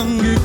hangi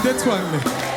ndethwanle hayi